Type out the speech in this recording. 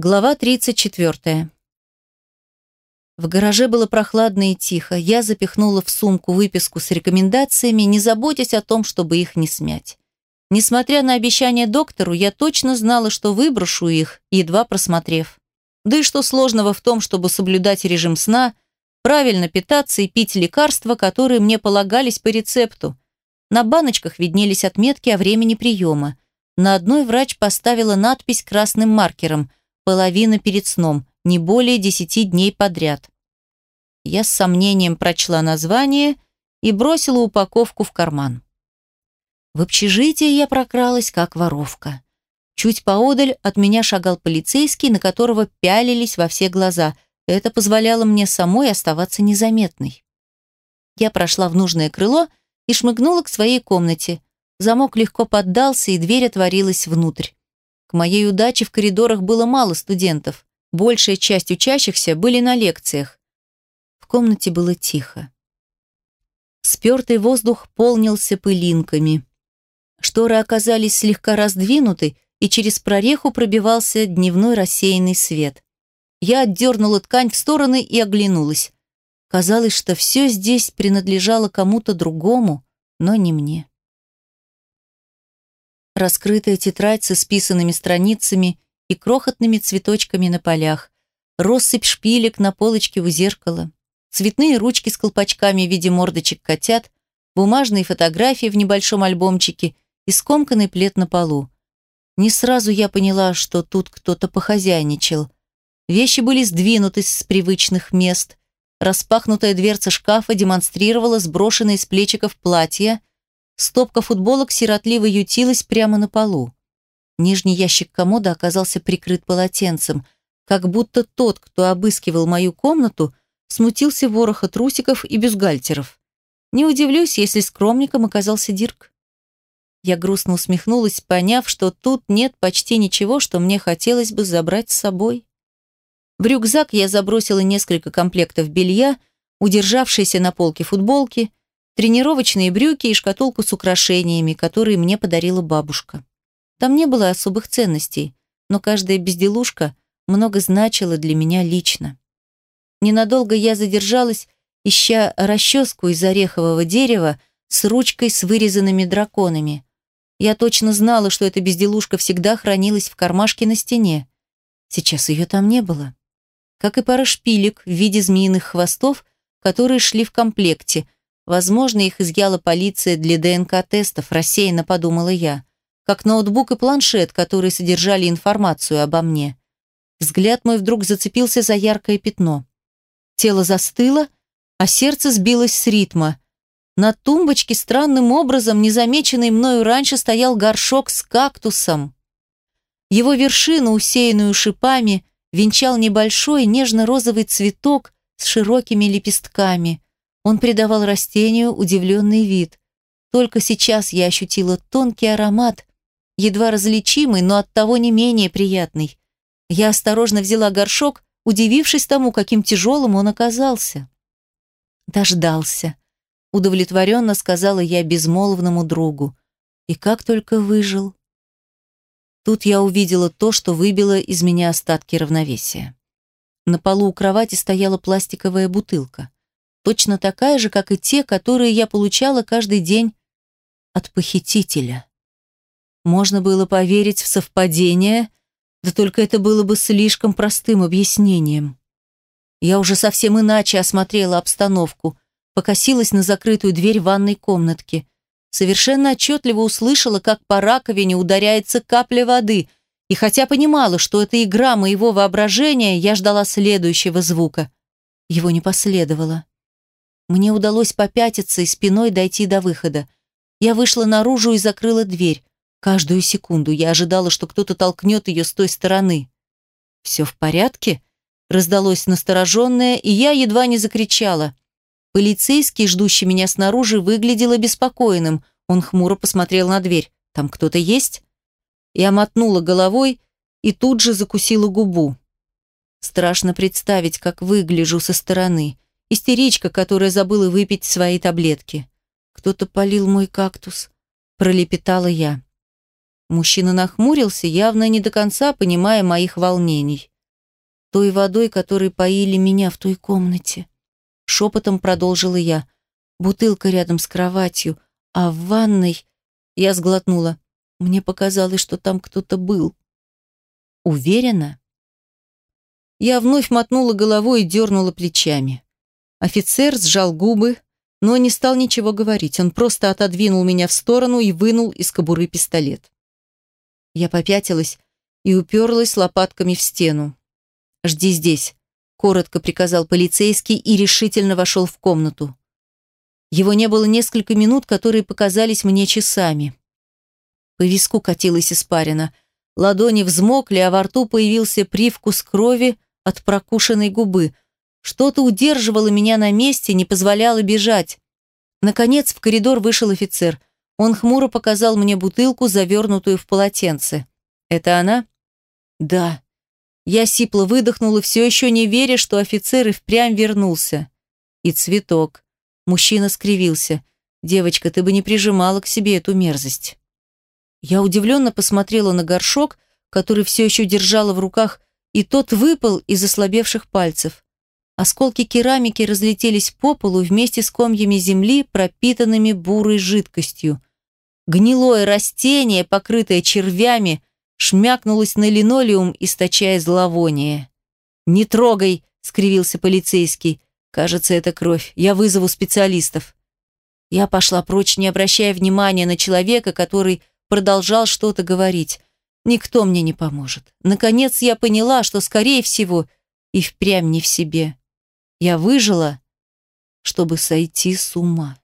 Глава 34. В гараже было прохладно и тихо. Я запихнула в сумку выписку с рекомендациями, не заботясь о том, чтобы их не смять. Несмотря на обещание доктору, я точно знала, что выброшу их, едва просмотрев. Да и что сложного в том, чтобы соблюдать режим сна, правильно питаться и пить лекарства, которые мне полагались по рецепту. На баночках виднелись отметки о времени приема. На одной врач поставила надпись красным маркером – половина перед сном, не более десяти дней подряд. Я с сомнением прочла название и бросила упаковку в карман. В общежитие я прокралась, как воровка. Чуть поодаль от меня шагал полицейский, на которого пялились во все глаза. Это позволяло мне самой оставаться незаметной. Я прошла в нужное крыло и шмыгнула к своей комнате. Замок легко поддался, и дверь отворилась внутрь. К моей удаче в коридорах было мало студентов. Большая часть учащихся были на лекциях. В комнате было тихо. Спертый воздух полнился пылинками. Шторы оказались слегка раздвинуты, и через прореху пробивался дневной рассеянный свет. Я отдернула ткань в стороны и оглянулась. Казалось, что все здесь принадлежало кому-то другому, но не мне раскрытая тетрадь с исписанными страницами и крохотными цветочками на полях, россыпь шпилек на полочке у зеркала, цветные ручки с колпачками в виде мордочек котят, бумажные фотографии в небольшом альбомчике и скомканный плед на полу. Не сразу я поняла, что тут кто-то похозяйничал. Вещи были сдвинуты с привычных мест. Распахнутая дверца шкафа демонстрировала сброшенные с плечиков платья, Стопка футболок сиротливо ютилась прямо на полу. Нижний ящик комода оказался прикрыт полотенцем, как будто тот, кто обыскивал мою комнату, смутился вороха трусиков и бюстгальтеров. Не удивлюсь, если скромником оказался Дирк. Я грустно усмехнулась, поняв, что тут нет почти ничего, что мне хотелось бы забрать с собой. В рюкзак я забросила несколько комплектов белья, удержавшиеся на полке футболки, тренировочные брюки и шкатулку с украшениями, которые мне подарила бабушка. Там не было особых ценностей, но каждая безделушка много значила для меня лично. Ненадолго я задержалась, ища расческу из орехового дерева с ручкой с вырезанными драконами. Я точно знала, что эта безделушка всегда хранилась в кармашке на стене. Сейчас ее там не было. Как и пара шпилек в виде змеиных хвостов, которые шли в комплекте – Возможно, их изъяла полиция для ДНК-тестов, рассеянно подумала я. Как ноутбук и планшет, которые содержали информацию обо мне. Взгляд мой вдруг зацепился за яркое пятно. Тело застыло, а сердце сбилось с ритма. На тумбочке странным образом, незамеченный мною раньше, стоял горшок с кактусом. Его вершину, усеянную шипами, венчал небольшой нежно-розовый цветок с широкими лепестками – он придавал растению удивленный вид. Только сейчас я ощутила тонкий аромат, едва различимый, но оттого не менее приятный. Я осторожно взяла горшок, удивившись тому, каким тяжелым он оказался. «Дождался», — удовлетворенно сказала я безмолвному другу. «И как только выжил». Тут я увидела то, что выбило из меня остатки равновесия. На полу у кровати стояла пластиковая бутылка точно такая же, как и те, которые я получала каждый день от похитителя. Можно было поверить в совпадение, да только это было бы слишком простым объяснением. Я уже совсем иначе осмотрела обстановку, покосилась на закрытую дверь ванной комнатки. Совершенно отчетливо услышала, как по раковине ударяется капля воды, и хотя понимала, что это игра моего воображения, я ждала следующего звука. Его не последовало. Мне удалось попятиться и спиной дойти до выхода. Я вышла наружу и закрыла дверь. Каждую секунду я ожидала, что кто-то толкнет ее с той стороны. «Все в порядке?» Раздалось настороженное, и я едва не закричала. Полицейский, ждущий меня снаружи, выглядел обеспокоенным. Он хмуро посмотрел на дверь. «Там кто-то есть?» Я мотнула головой и тут же закусила губу. Страшно представить, как выгляжу со стороны. Истеричка, которая забыла выпить свои таблетки. Кто-то полил мой кактус. Пролепетала я. Мужчина нахмурился, явно не до конца понимая моих волнений. Той водой, которой поили меня в той комнате. Шепотом продолжила я. Бутылка рядом с кроватью, а в ванной... Я сглотнула. Мне показалось, что там кто-то был. Уверена? Я вновь мотнула головой и дернула плечами. Офицер сжал губы, но не стал ничего говорить. Он просто отодвинул меня в сторону и вынул из кобуры пистолет. Я попятилась и уперлась лопатками в стену. «Жди здесь», — коротко приказал полицейский и решительно вошел в комнату. Его не было несколько минут, которые показались мне часами. По виску катилась испарина. Ладони взмокли, а во рту появился привкус крови от прокушенной губы. Что-то удерживало меня на месте, не позволяло бежать. Наконец в коридор вышел офицер. Он хмуро показал мне бутылку, завернутую в полотенце. «Это она?» «Да». Я сипло выдохнула, все еще не веря, что офицер и впрямь вернулся. И цветок. Мужчина скривился. «Девочка, ты бы не прижимала к себе эту мерзость». Я удивленно посмотрела на горшок, который все еще держала в руках, и тот выпал из ослабевших пальцев. Осколки керамики разлетелись по полу вместе с комьями земли, пропитанными бурой жидкостью. Гнилое растение, покрытое червями, шмякнулось на линолеум, источая зловоние. «Не трогай!» — скривился полицейский. Кажется, это кровь. Я вызову специалистов. Я пошла прочь, не обращая внимания на человека, который продолжал что-то говорить. Никто мне не поможет. Наконец я поняла, что, скорее всего, и впрямь не в себе. Я выжила, чтобы сойти с ума.